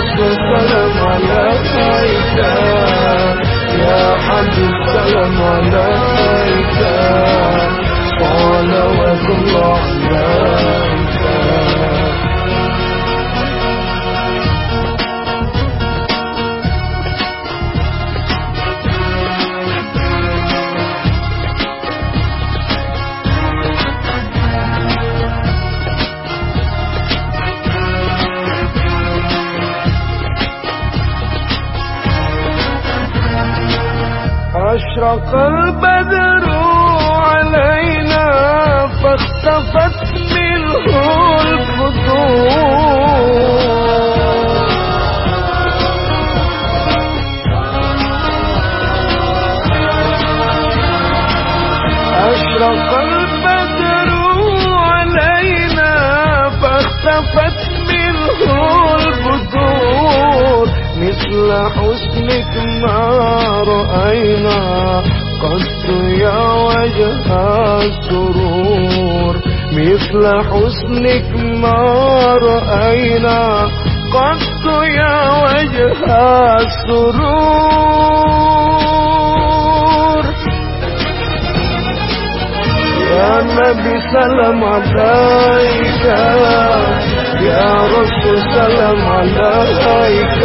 الصلاة والسلام على عيسى. يا حبيب سلام على عيسى. أشرق البدر علينا فاختفت منه الفتور أشرق البدر علينا فاختفت منه الفتور مثل حسنك ما رأينا. قد يا وجه السرور مثل حسنك ما رأينا. قد يا وجه السرور. يا نبي سلام عليك يا رسول سلام عليك.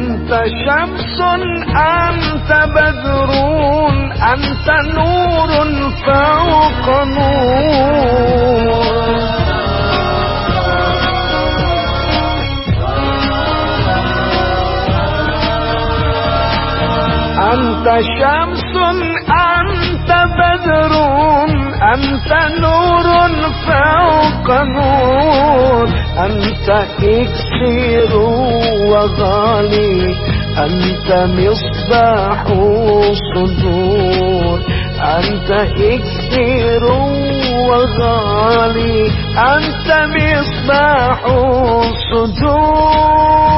أنت شمس أنت بدر أنت نور فوق نور. أنت شمس أنت بدر أنت نور فوق نور. أنت إكسير وغالي أنت مصباح الصدور أنت إكسير وغالي أنت مصباح الصدور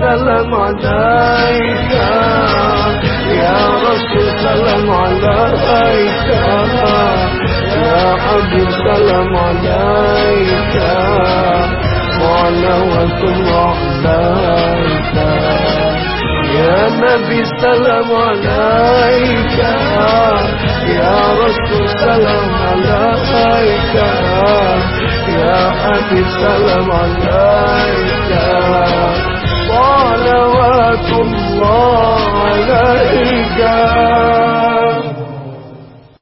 سلام عليك. يا رسول سلام عليك. يا حبيب سلام عليك. صلوات الله عليك. يا نبي سلام عليك. يا رسول سلام عليك. يا حبيب سلام عليك. الله عليك